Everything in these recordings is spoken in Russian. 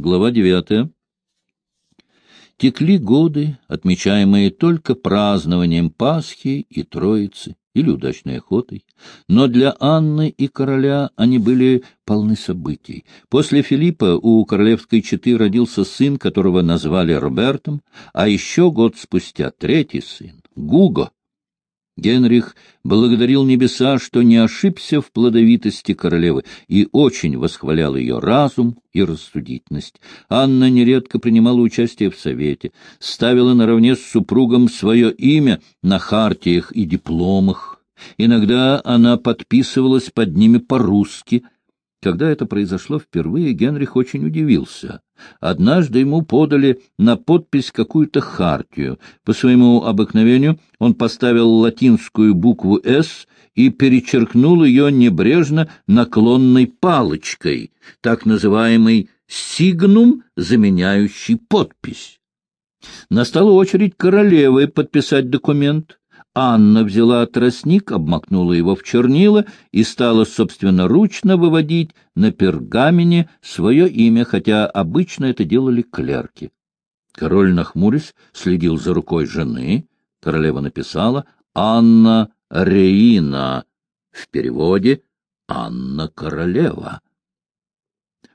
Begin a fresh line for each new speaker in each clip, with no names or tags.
Глава девятая. Текли годы, отмечаемые только празднованием Пасхи и Троицы или удачной охотой. Но для Анны и короля они были полны событий. После Филиппа у королевской четы родился сын, которого назвали Робертом, а еще год спустя третий сын — Гуго. Генрих благодарил небеса, что не ошибся в плодовитости королевы, и очень восхвалял ее разум и рассудительность. Анна нередко принимала участие в совете, ставила наравне с супругом свое имя на хартиях и дипломах. Иногда она подписывалась под ними по-русски — когда это произошло впервые, Генрих очень удивился. Однажды ему подали на подпись какую-то хартию. По своему обыкновению он поставил латинскую букву «С» и перечеркнул ее небрежно наклонной палочкой, так называемый «сигнум», заменяющий подпись. Настала очередь королевы подписать документ. Анна взяла тростник, обмакнула его в чернила и стала собственноручно выводить на пергамене свое имя, хотя обычно это делали клерки. Король, нахмурясь, следил за рукой жены. Королева написала «Анна Реина», в переводе «Анна Королева».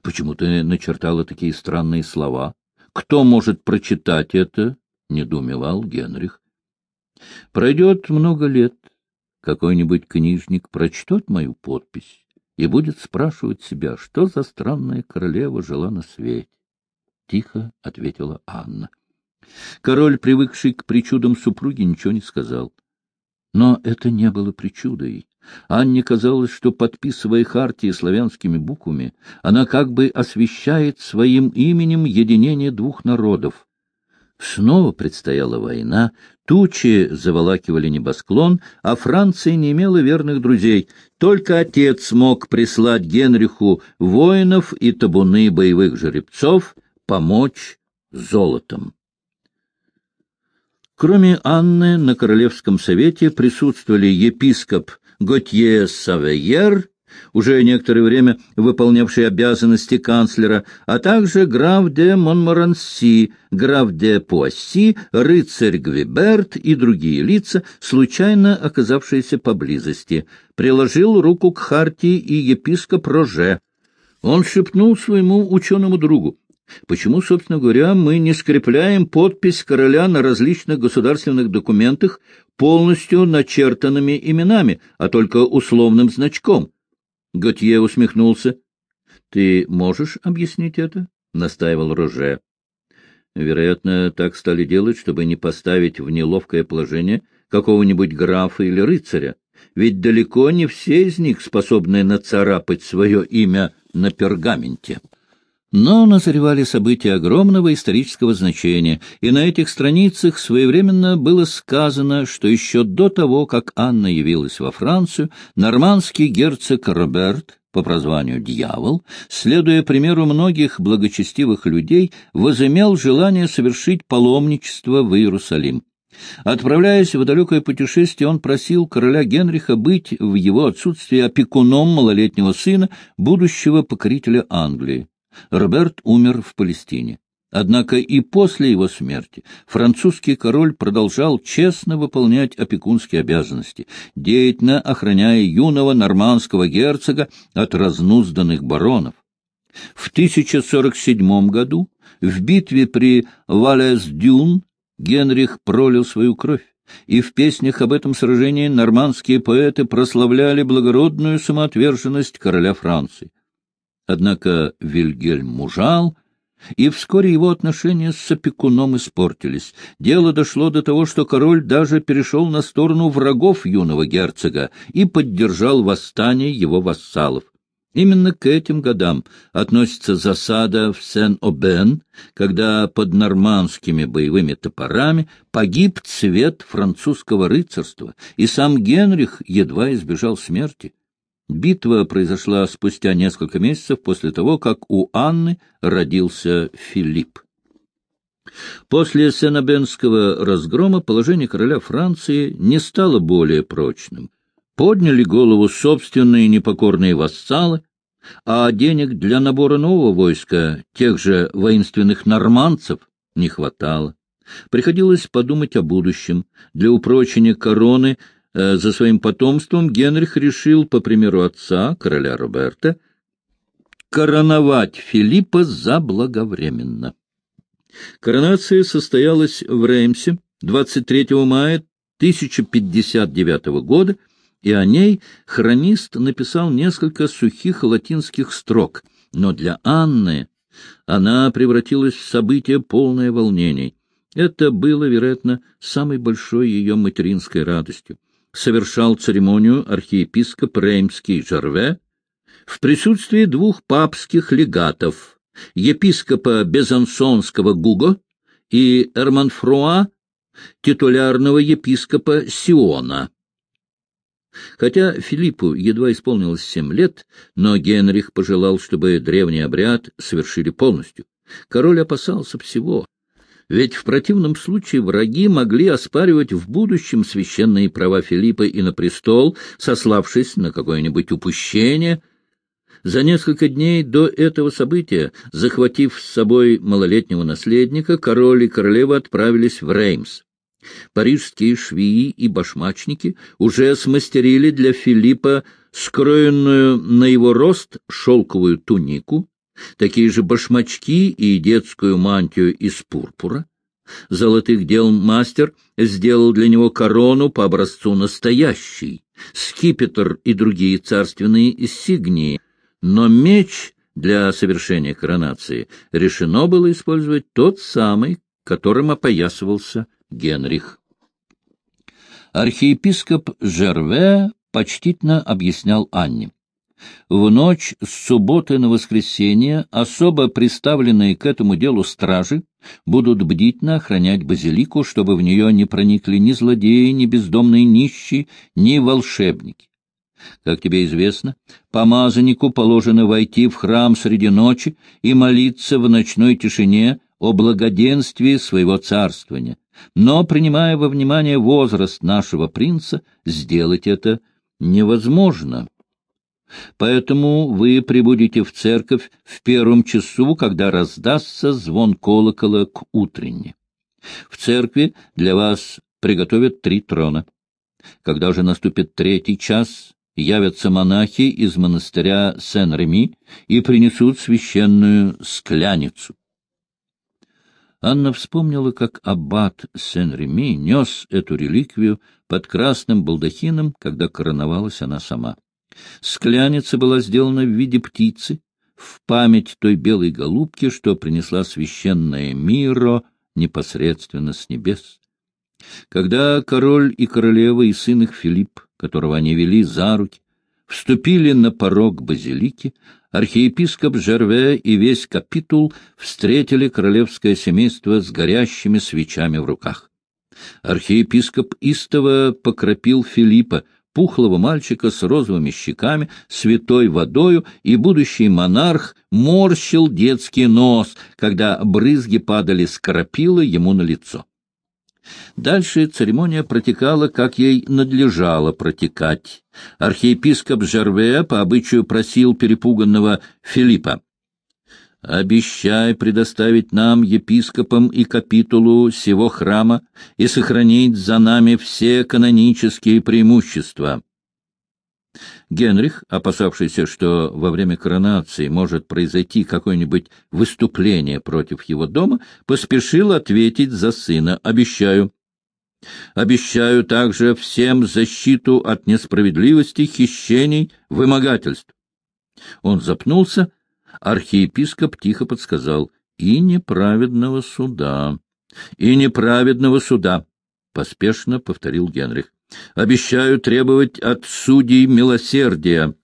«Почему ты начертала такие странные слова? Кто может прочитать это?» — недоумевал Генрих. Пройдет много лет, какой-нибудь книжник прочтет мою подпись и будет спрашивать себя, что за странная королева жила на свете. Тихо ответила Анна. Король, привыкший к причудам супруги, ничего не сказал. Но это не было причудой. Анне казалось, что, подписывая хартии славянскими буквами, она как бы освещает своим именем единение двух народов. Снова предстояла война, тучи заволакивали небосклон, а Франция не имела верных друзей. Только отец мог прислать Генриху воинов и табуны боевых жеребцов, помочь золотом. Кроме Анны, на Королевском совете присутствовали епископ Готье Савейер уже некоторое время выполнявший обязанности канцлера, а также граф де Монморанси, граф де Пуасси, рыцарь Гвиберт и другие лица, случайно оказавшиеся поблизости. Приложил руку к хартии и епископ Роже. Он шепнул своему ученому другу. Почему, собственно говоря, мы не скрепляем подпись короля на различных государственных документах полностью начертанными именами, а только условным значком? Готье усмехнулся. — Ты можешь объяснить это? — настаивал Роже. Вероятно, так стали делать, чтобы не поставить в неловкое положение какого-нибудь графа или рыцаря. Ведь далеко не все из них способны нацарапать свое имя на пергаменте. Но назревали события огромного исторического значения, и на этих страницах своевременно было сказано, что еще до того, как Анна явилась во Францию, нормандский герцог Роберт, по прозванию «Дьявол», следуя примеру многих благочестивых людей, возымел желание совершить паломничество в Иерусалим. Отправляясь в далекое путешествие, он просил короля Генриха быть в его отсутствии опекуном малолетнего сына, будущего покорителя Англии. Роберт умер в Палестине. Однако и после его смерти французский король продолжал честно выполнять опекунские обязанности, деятельно охраняя юного нормандского герцога от разнузданных баронов. В 1047 году в битве при Валес-Дюн Генрих пролил свою кровь, и в песнях об этом сражении нормандские поэты прославляли благородную самоотверженность короля Франции. Однако Вильгельм мужал, и вскоре его отношения с опекуном испортились. Дело дошло до того, что король даже перешел на сторону врагов юного герцога и поддержал восстание его вассалов. Именно к этим годам относится засада в Сен-Обен, когда под нормандскими боевыми топорами погиб цвет французского рыцарства, и сам Генрих едва избежал смерти. Битва произошла спустя несколько месяцев после того, как у Анны родился Филипп. После Сенобенского разгрома положение короля Франции не стало более прочным. Подняли голову собственные непокорные вассалы, а денег для набора нового войска, тех же воинственных нормандцев, не хватало. Приходилось подумать о будущем. Для упрочения короны за своим потомством Генрих решил, по примеру отца, короля Роберта, короновать Филиппа заблаговременно. Коронация состоялась в Реймсе 23 мая 1059 года, и о ней хронист написал несколько сухих латинских строк, но для Анны она превратилась в событие полное волнений. Это было, вероятно, самой большой ее материнской радостью. Совершал церемонию архиепископ Реймский Жарве в присутствии двух папских легатов, епископа Безансонского Гуго и Эрманфруа, титулярного епископа Сиона. Хотя Филиппу едва исполнилось семь лет, но Генрих пожелал, чтобы древний обряд совершили полностью. Король опасался всего, ведь в противном случае враги могли оспаривать в будущем священные права Филиппа и на престол, сославшись на какое-нибудь упущение. За несколько дней до этого события, захватив с собой малолетнего наследника, король и королева отправились в Реймс. Парижские швеи и башмачники уже смастерили для Филиппа скроенную на его рост шелковую тунику, такие же башмачки и детскую мантию из пурпура. Золотых дел мастер сделал для него корону по образцу настоящий, скипетр и другие царственные сигнии, но меч для совершения коронации решено было использовать тот самый, которым опоясывался Генрих. Архиепископ Жерве почтительно объяснял Анне. В ночь с субботы на воскресенье особо приставленные к этому делу стражи будут бдительно охранять базилику, чтобы в нее не проникли ни злодеи, ни бездомные нищие, ни волшебники. Как тебе известно, помазаннику положено войти в храм среди ночи и молиться в ночной тишине о благоденствии своего царствования, но, принимая во внимание возраст нашего принца, сделать это невозможно. Поэтому вы прибудете в церковь в первом часу, когда раздастся звон колокола к утренне. В церкви для вас приготовят три трона. Когда же наступит третий час, явятся монахи из монастыря Сен-Реми и принесут священную скляницу. Анна вспомнила, как аббат Сен-Реми нес эту реликвию под красным балдахином, когда короновалась она сама. Скляница была сделана в виде птицы, в память той белой голубки, что принесла священное Миро непосредственно с небес. Когда король и королева и сын их Филипп, которого они вели за руки, вступили на порог базилики, архиепископ Жерве и весь капитул встретили королевское семейство с горящими свечами в руках. Архиепископ истово покропил Филиппа, пухлого мальчика с розовыми щеками, святой водою, и будущий монарх морщил детский нос, когда брызги падали с крапила ему на лицо. Дальше церемония протекала, как ей надлежало протекать. Архиепископ Жерве по обычаю просил перепуганного Филиппа. «Обещай предоставить нам, епископам и капитулу сего храма, и сохранить за нами все канонические преимущества». Генрих, опасавшийся, что во время коронации может произойти какое-нибудь выступление против его дома, поспешил ответить за сына «Обещаю». Обещаю также всем защиту от несправедливости, хищений, вымогательств. Он запнулся, архиепископ тихо подсказал «И неправедного суда». «И неправедного суда», — поспешно повторил Генрих. Обещаю требовать от судей милосердия.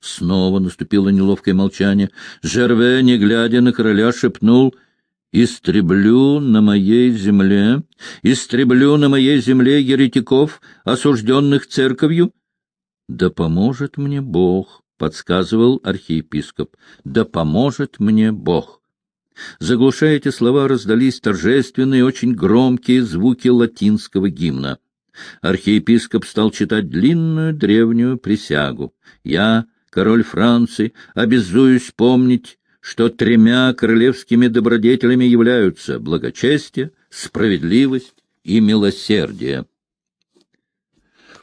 Снова наступило неловкое молчание. Жерве, не глядя на короля, шепнул «Истреблю на моей земле, истреблю на моей земле еретиков, осужденных церковью». «Да поможет мне Бог», — подсказывал архиепископ, — «да поможет мне Бог». Заглушая эти слова, раздались торжественные, очень громкие звуки латинского гимна архиепископ стал читать длинную древнюю присягу. «Я, король Франции, обязуюсь помнить, что тремя королевскими добродетелями являются благочестие, справедливость и милосердие.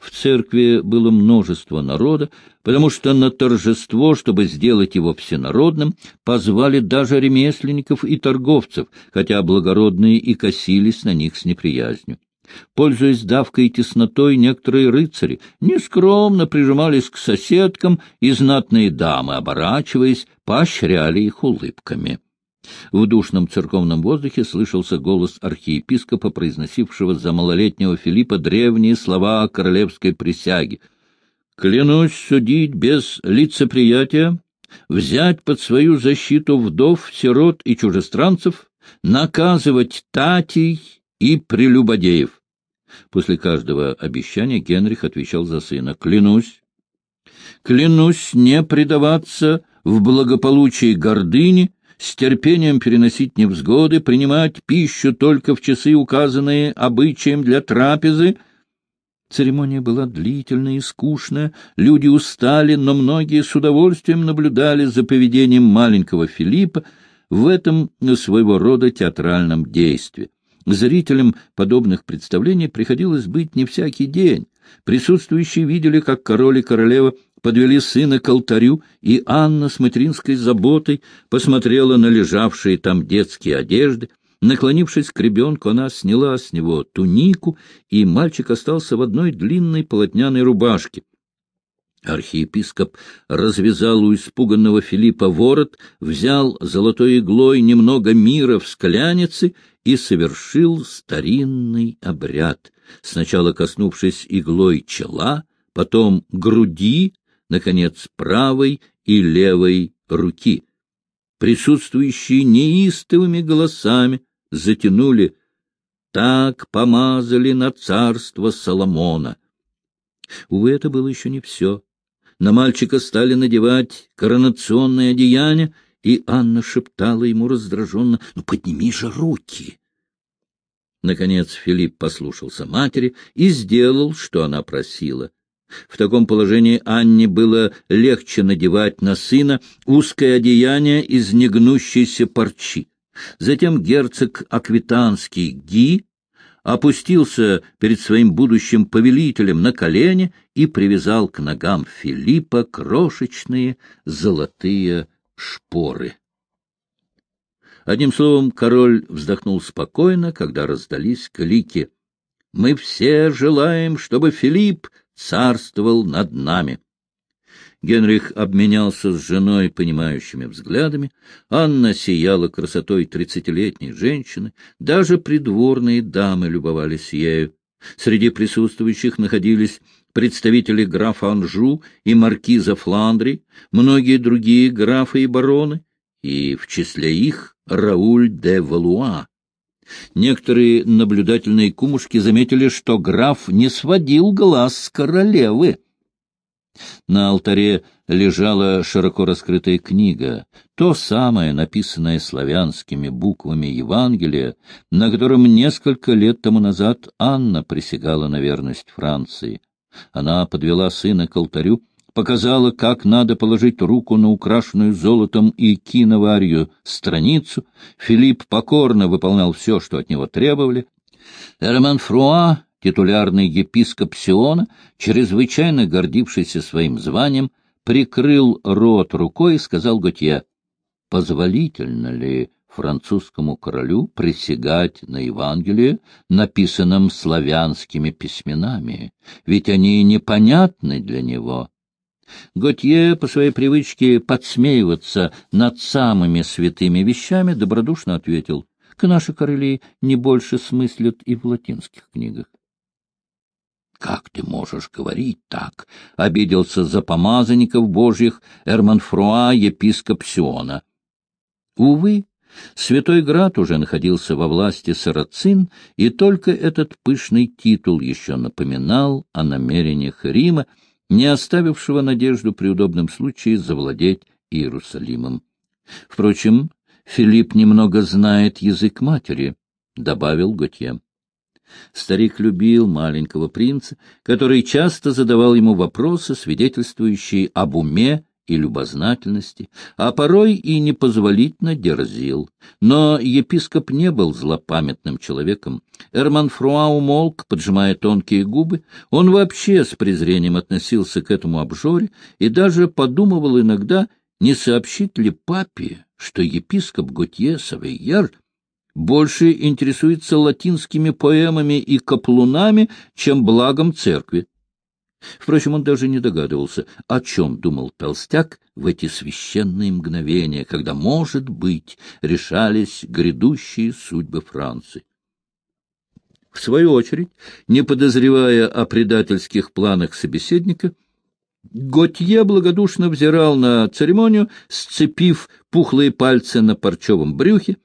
В церкви было множество народа, потому что на торжество, чтобы сделать его всенародным, позвали даже ремесленников и торговцев, хотя благородные и косились на них с неприязнью. Пользуясь давкой и теснотой, некоторые рыцари нескромно прижимались к соседкам, и знатные дамы, оборачиваясь, поощряли их улыбками. В душном церковном воздухе слышался голос архиепископа, произносившего за малолетнего Филиппа древние слова королевской присяге. «Клянусь судить без лицеприятия, взять под свою защиту вдов, сирот и чужестранцев, наказывать татей и прелюбодеев». После каждого обещания Генрих отвечал за сына. «Клянусь, клянусь не предаваться в благополучии гордыни, с терпением переносить невзгоды, принимать пищу только в часы, указанные обычаем для трапезы. Церемония была длительная и скучная, люди устали, но многие с удовольствием наблюдали за поведением маленького Филиппа в этом своего рода театральном действии. Зрителям подобных представлений приходилось быть не всякий день. Присутствующие видели, как король и королева подвели сына к алтарю, и Анна с материнской заботой посмотрела на лежавшие там детские одежды. Наклонившись к ребенку, она сняла с него тунику, и мальчик остался в одной длинной полотняной рубашке. Архиепископ развязал у испуганного Филиппа ворот, взял золотой иглой немного мира в склянице и совершил старинный обряд, сначала коснувшись иглой чела, потом груди, наконец, правой и левой руки. Присутствующие неистовыми голосами затянули «Так помазали на царство Соломона». Увы, это было еще не все. На мальчика стали надевать коронационное одеяние, и Анна шептала ему раздраженно «Ну, подними же руки!» Наконец Филипп послушался матери и сделал, что она просила. В таком положении Анне было легче надевать на сына узкое одеяние из негнущейся парчи. Затем герцог Аквитанский Ги опустился перед своим будущим повелителем на колени и привязал к ногам Филиппа крошечные золотые шпоры. Одним словом, король вздохнул спокойно, когда раздались клики. «Мы все желаем, чтобы Филипп царствовал над нами». Генрих обменялся с женой понимающими взглядами. Анна сияла красотой тридцатилетней женщины. Даже придворные дамы любовались ею. Среди присутствующих находились представители графа Анжу и маркиза Фландри, многие другие графы и бароны, и в числе их Рауль де Валуа. Некоторые наблюдательные кумушки заметили, что граф не сводил глаз с королевы. На алтаре лежала широко раскрытая книга, то самое, написанное славянскими буквами Евангелия, на котором несколько лет тому назад Анна присягала на верность Франции. Она подвела сына к алтарю, показала, как надо положить руку на украшенную золотом и киноварью страницу. Филипп покорно выполнял все, что от него требовали. Эрман Фруа титулярный епископ Сиона, чрезвычайно гордившийся своим званием, прикрыл рот рукой и сказал Готье, «Позволительно ли французскому королю присягать на Евангелие, написанном славянскими письменами? Ведь они непонятны для него». Готье, по своей привычке подсмеиваться над самыми святыми вещами, добродушно ответил, «К наши короли не больше смыслят и в латинских книгах». — Как ты можешь говорить так? — обиделся за помазанников божьих Эрман Фруа, епископ Сиона. Увы, Святой Град уже находился во власти сарацин, и только этот пышный титул еще напоминал о намерениях Рима, не оставившего надежду при удобном случае завладеть Иерусалимом. Впрочем, Филипп немного знает язык матери, — добавил Готье. Старик любил маленького принца, который часто задавал ему вопросы, свидетельствующие об уме и любознательности, а порой и непозволительно дерзил. Но епископ не был злопамятным человеком. Эрман Фруа умолк, поджимая тонкие губы. Он вообще с презрением относился к этому обжоре и даже подумывал иногда, не сообщить ли папе, что епископ Готье Савейер больше интересуется латинскими поэмами и каплунами, чем благом церкви. Впрочем, он даже не догадывался, о чем думал толстяк в эти священные мгновения, когда, может быть, решались грядущие судьбы Франции. В свою очередь, не подозревая о предательских планах собеседника, Готье благодушно взирал на церемонию, сцепив пухлые пальцы на парчевом брюхе.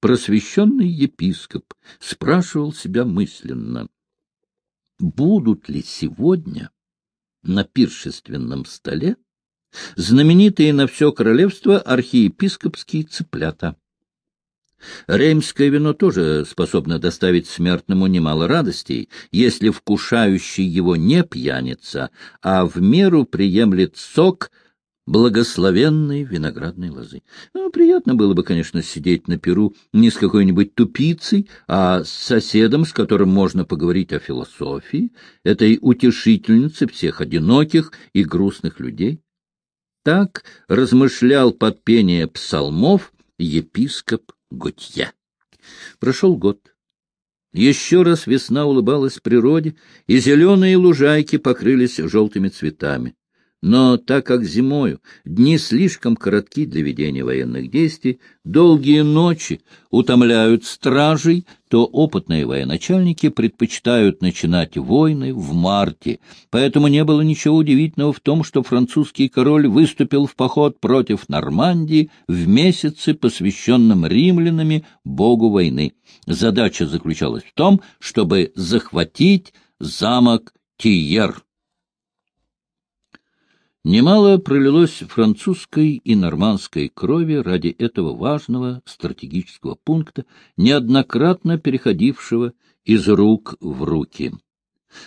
Просвещенный епископ спрашивал себя мысленно, будут ли сегодня на пиршественном столе знаменитые на все королевство архиепископские цыплята. Реймское вино тоже способно доставить смертному немало радостей, если вкушающий его не пьяница, а в меру приемлет сок — благословенной виноградной лозы. Ну, приятно было бы, конечно, сидеть на перу не с какой-нибудь тупицей, а с соседом, с которым можно поговорить о философии, этой утешительнице всех одиноких и грустных людей. Так размышлял под пение псалмов епископ Готье. Прошел год. Еще раз весна улыбалась природе, и зеленые лужайки покрылись желтыми цветами. Но так как зимою дни слишком коротки для ведения военных действий, долгие ночи утомляют стражей, то опытные военачальники предпочитают начинать войны в марте. Поэтому не было ничего удивительного в том, что французский король выступил в поход против Нормандии в месяце, посвященном римлянами богу войны. Задача заключалась в том, чтобы захватить замок Тиер. Немало пролилось французской и нормандской крови ради этого важного стратегического пункта, неоднократно переходившего из рук в руки.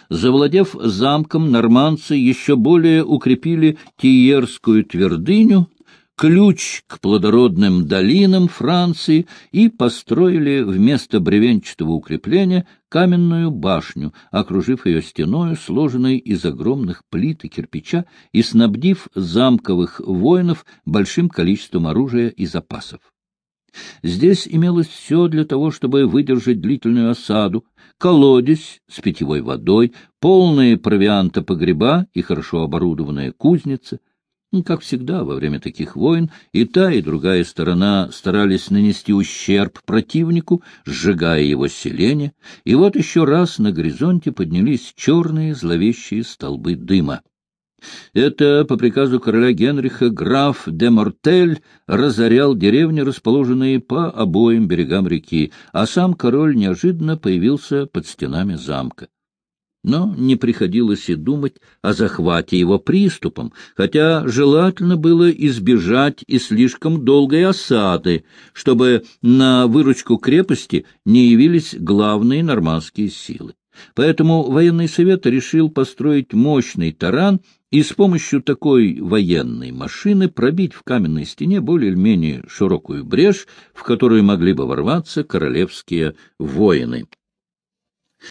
Завладев замком, нормандцы еще более укрепили Тиерскую твердыню, ключ к плодородным долинам Франции и построили вместо бревенчатого укрепления каменную башню, окружив ее стеною, сложенной из огромных плит и кирпича, и снабдив замковых воинов большим количеством оружия и запасов. Здесь имелось все для того, чтобы выдержать длительную осаду, колодец с питьевой водой, полные провианта погреба и хорошо оборудованная кузница — как всегда, во время таких войн и та, и другая сторона старались нанести ущерб противнику, сжигая его селение, и вот еще раз на горизонте поднялись черные зловещие столбы дыма. Это, по приказу короля Генриха, граф де Мортель разорял деревни, расположенные по обоим берегам реки, а сам король неожиданно появился под стенами замка. Но не приходилось и думать о захвате его приступом, хотя желательно было избежать и слишком долгой осады, чтобы на выручку крепости не явились главные нормандские силы. Поэтому военный совет решил построить мощный таран и с помощью такой военной машины пробить в каменной стене более-менее широкую брешь, в которую могли бы ворваться королевские воины.